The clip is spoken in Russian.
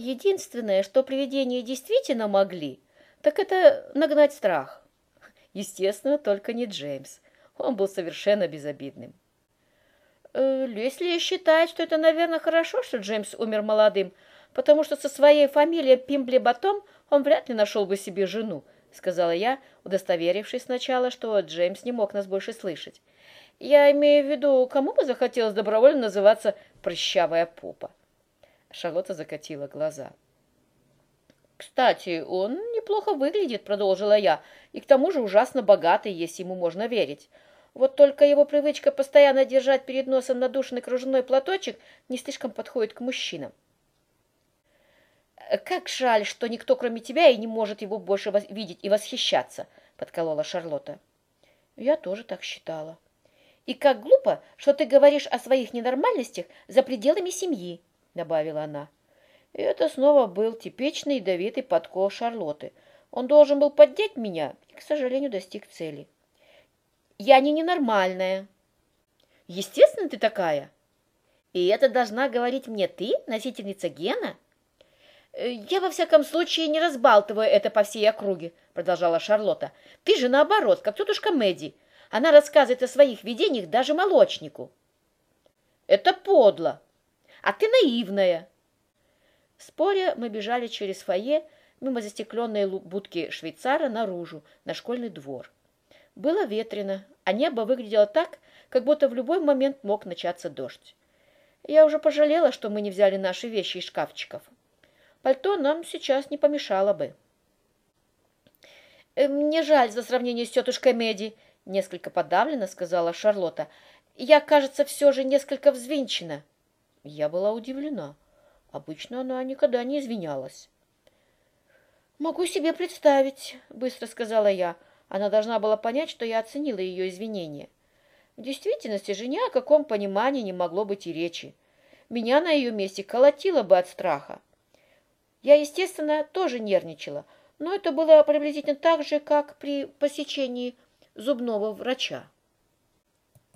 Единственное, что привидения действительно могли, так это нагнать страх. Естественно, только не Джеймс. Он был совершенно безобидным. Э, Лесли считает, что это, наверное, хорошо, что Джеймс умер молодым, потому что со своей фамилией Пимбли Батом он вряд ли нашел бы себе жену, сказала я, удостоверившись сначала, что Джеймс не мог нас больше слышать. Я имею в виду, кому бы захотелось добровольно называться «прыщавая попа». Шарлотта закатила глаза. «Кстати, он неплохо выглядит», — продолжила я, «и к тому же ужасно богатый, если ему можно верить. Вот только его привычка постоянно держать перед носом надушенный кружевной платочек не слишком подходит к мужчинам». «Как жаль, что никто, кроме тебя, и не может его больше видеть и восхищаться», — подколола Шарлотта. «Я тоже так считала». «И как глупо, что ты говоришь о своих ненормальностях за пределами семьи», — добавила она. И это снова был типичный ядовитый подкол Шарлотты. Он должен был поддеть меня и, к сожалению, достиг цели. «Я не ненормальная». «Естественно, ты такая». «И это должна говорить мне ты, носительница гена?» «Я, во всяком случае, не разбалтываю это по всей округе», — продолжала Шарлотта. «Ты же наоборот, как тетушка Мэдди. Она рассказывает о своих видениях даже молочнику». «Это подло. А ты наивная». Споря, мы бежали через фойе, мимо застекленной будки швейцара, наружу, на школьный двор. Было ветрено, а небо выглядело так, как будто в любой момент мог начаться дождь. Я уже пожалела, что мы не взяли наши вещи из шкафчиков. Пальто нам сейчас не помешало бы. «Э, «Мне жаль за сравнение с тетушкой Меди», — несколько подавленно сказала Шарлотта. «Я, кажется, все же несколько взвинчена». Я была удивлена. Обычно она никогда не извинялась. «Могу себе представить», — быстро сказала я. Она должна была понять, что я оценила ее извинения. В действительности же ни о каком понимании не могло быть и речи. Меня на ее месте колотило бы от страха. Я, естественно, тоже нервничала, но это было приблизительно так же, как при посещении зубного врача.